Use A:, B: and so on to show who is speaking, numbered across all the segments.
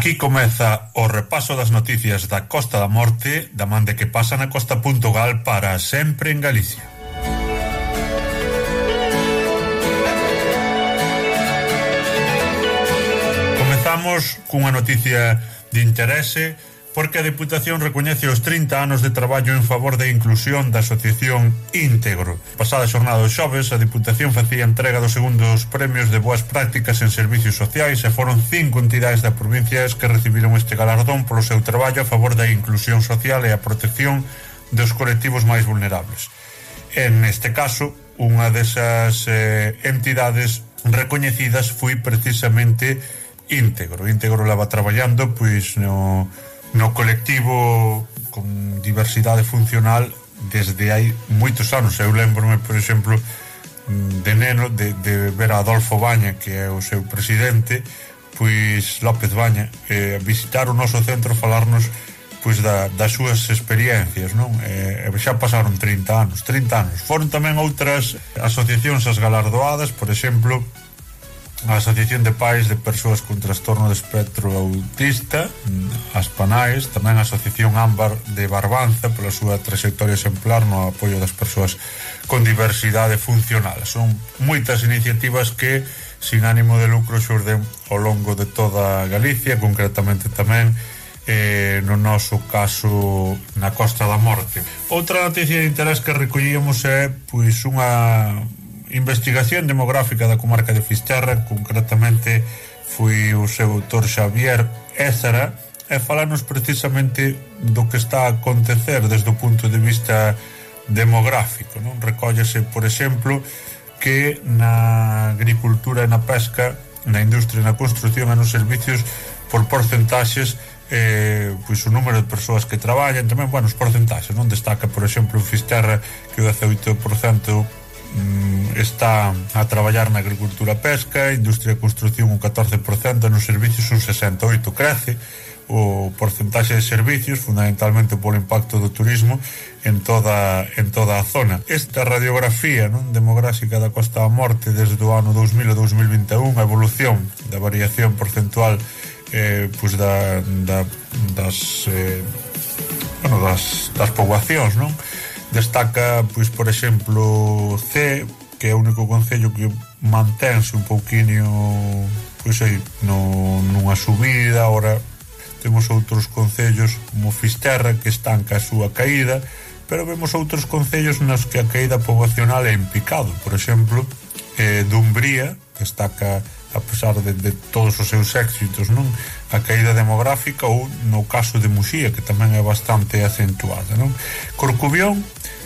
A: Aquí comeza o repaso das noticias da Costa da Morte da man de que pasa na costa.gal para sempre en Galicia. Comezamos cunha noticia de interese porque a Deputación recoñece os 30 anos de traballo en favor da inclusión da asociación íntegro. Pasada xornada dos xoves, a Deputación facía entrega dos segundos premios de boas prácticas en servicios sociais e foron cinco entidades da provincia que recibiron este galardón polo seu traballo a favor da inclusión social e a protección dos colectivos máis vulnerables. En este caso, unha desas eh, entidades recoñecidas foi precisamente íntegro. Íntegro leva traballando pois no no colectivo con diversidade funcional desde hai moitos anos. Eu lembrome, por exemplo, de neno de, de ver a Adolfo Baña, que é o seu presidente, pois López Baña, eh, visitar o noso centro, falarnos pois da, das súas experiencias, non? Eh, eh xa pasaron 30 anos, 30 anos. Foron tamén outras asociacións as galardoadas, por exemplo, a Asociación de Pais de Persoas con Trastorno de Espectro Autista, as PANAES, tamén a Asociación Ámbar de Barbanza pola súa trayectoria exemplar no apoio das persoas con diversidade funcional. Son moitas iniciativas que sin ánimo de lucro xurden ao longo de toda Galicia, concretamente tamén eh, no noso caso na Costa da Morte. Outra noticia de interés que recollíamos é pois unha investigación demográfica da comarca de Fisterra, concretamente foi o seu autor Xavier Ézara, e falarnos precisamente do que está a acontecer desde o punto de vista demográfico. Non Recóllese, por exemplo, que na agricultura e na pesca, na industria e na construción e nos servicios, por porcentaxes, eh, pois o número de persoas que traballan, tamén, bueno, os porcentaxes, non destaca, por exemplo, en Fisterra que o 18% Mm, está a traballar na agricultura pesca, industria e construción un 14%, nos servicios un 68% crece, o porcentaxe de servicios, fundamentalmente polo impacto do turismo en toda, en toda a zona. Esta radiografía non demográfica da Costa da Morte desde o ano 2000 a 2021, a evolución da variación porcentual eh, pues da, da, das, eh, bueno, das, das poboacións, non? Destaca, pois, por exemplo, C, que é o único concello que mantense un pouquiño pois aí, no, nunha subida, ora temos outros concellos como Fisterra que están ca súa caída, pero vemos outros concellos nas que a caída poboacional é en picado, por exemplo, eh, Dumbría, que está ca a pesar de, de todos os seus éxitos, non? A caída demográfica ou no caso de Muxía, que tamén é bastante acentuada, non? Corcubión,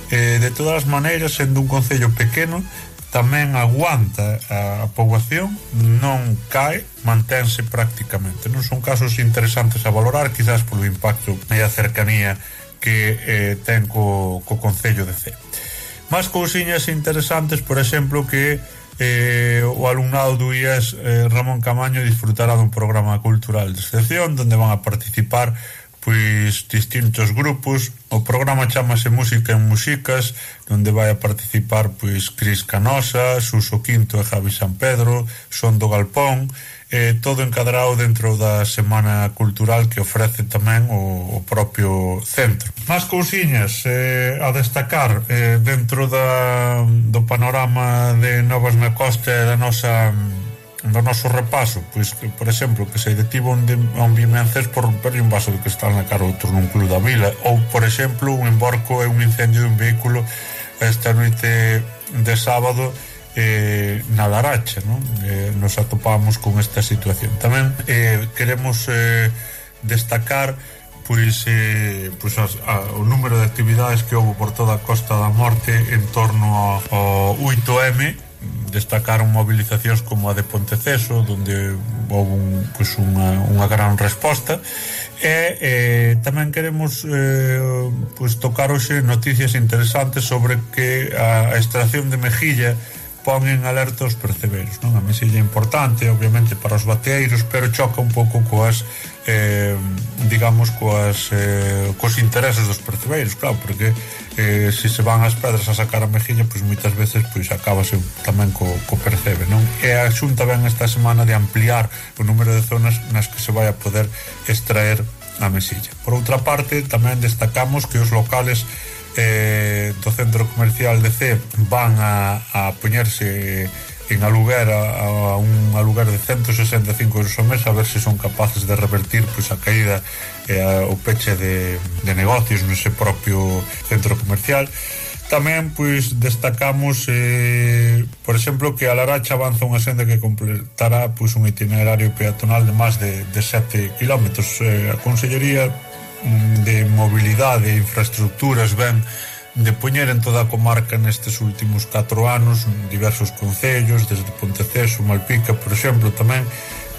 A: eh, de todas as maneiras, sendo un concello pequeno, tamén aguanta a, a poboación, non cae, manténse prácticamente. Non son casos interesantes a valorar, quizás polo impacto e a cercanía que eh, ten co, co Concello de C. Más cousiñas interesantes, por exemplo, que eh, o alumnado do IES eh, Ramón Camaño disfrutará dun programa cultural de excepción donde van a participar pois distintos grupos. O programa chamase Música en Músicas, onde vai a participar pois Cris Canosa, Suso Quinto e Javi San Pedro, Son do Galpón, eh, todo encadrado dentro da Semana Cultural que ofrece tamén o, o propio centro. Más cousiñas eh, a destacar eh, dentro da, do panorama de Novas na Costa e da nosa no noso repaso, pois, por exemplo, que se detivo un, un bimencés por romperle un vaso de cristal na cara outro nun club da vila, ou, por exemplo, un embarco e un incendio dun vehículo esta noite de sábado eh, na Laracha, non? Eh, nos atopamos con esta situación. Tamén eh, queremos eh, destacar pois, eh, pois as, a, o número de actividades que houve por toda a Costa da Morte en torno ao 8M destacaron movilizacións como a de Ponteceso donde houve un, pues, unha, unha gran resposta. E eh, tamén queremos eh, pues, tocar hoxe noticias interesantes sobre que a, a extracción de mejilla pon en alerta os percebeiros non? a mesilla importante obviamente para os bateeiros pero choca un pouco coas eh, digamos coas, eh, cos intereses dos percebeiros claro, porque eh, se se van as pedras a sacar a mejilla pois moitas veces pois acabase tamén co, co percebe non? e a xunta ben esta semana de ampliar o número de zonas nas que se vai a poder extraer a mesilla por outra parte tamén destacamos que os locales eh, do centro comercial de C van a, a poñerse en aluguer a, a un aluguer de 165 euros ao mes a ver se son capaces de revertir pois, a caída e a, o peche de, de negocios nese propio centro comercial. Tamén pois destacamos eh, por exemplo que a Laracha avanza unha senda que completará pois un itinerario peatonal de máis de, de 7 km eh, a Consellería mm, de Mobilidade e Infraestructuras ven de poñer en toda a comarca nestes últimos 4 anos diversos concellos, desde Ponteceso, Malpica, por exemplo, tamén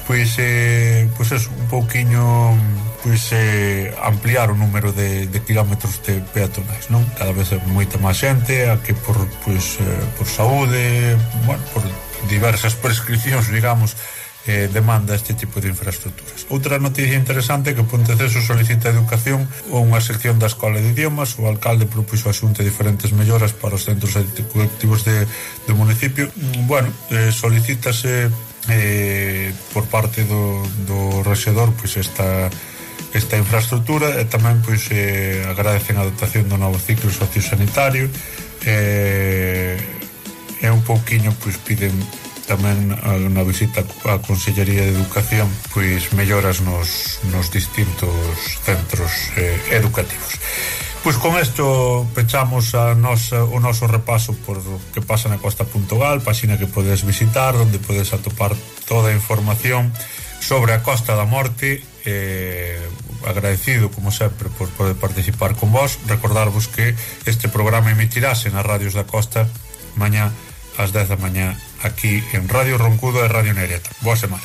A: pois, eh, pois é un pouquiño pois, eh, ampliar o número de, de kilómetros de peatonais non? cada vez é moita máis xente a que por, pois, eh, por saúde bueno, por diversas prescripcións digamos eh, demanda este tipo de infraestructuras. Outra noticia interesante é que Ponteceso solicita educación ou unha sección da Escola de Idiomas. O alcalde propuxo a xunta diferentes melloras para os centros educativos de, do municipio. Mm, bueno, eh, solicítase eh, por parte do, do rexedor pois esta esta infraestructura e tamén pois eh, agradecen a dotación do novo ciclo sociosanitario eh, e un pouquiño pois piden tamén unha visita á Consellería de Educación pois melloras nos, nos distintos centros eh, educativos. Pois con isto pechamos a nosa, o noso repaso por que pasa na Costa.gal páxina que podes visitar, onde podes atopar toda a información sobre a Costa da Morte. Eh, agradecido, como sempre, por poder participar con vos. Recordarvos que este programa emitirase nas radios da Costa mañá ás 10 da mañá aquí en Radio Roncudo e Radio Nereta. Boa semana.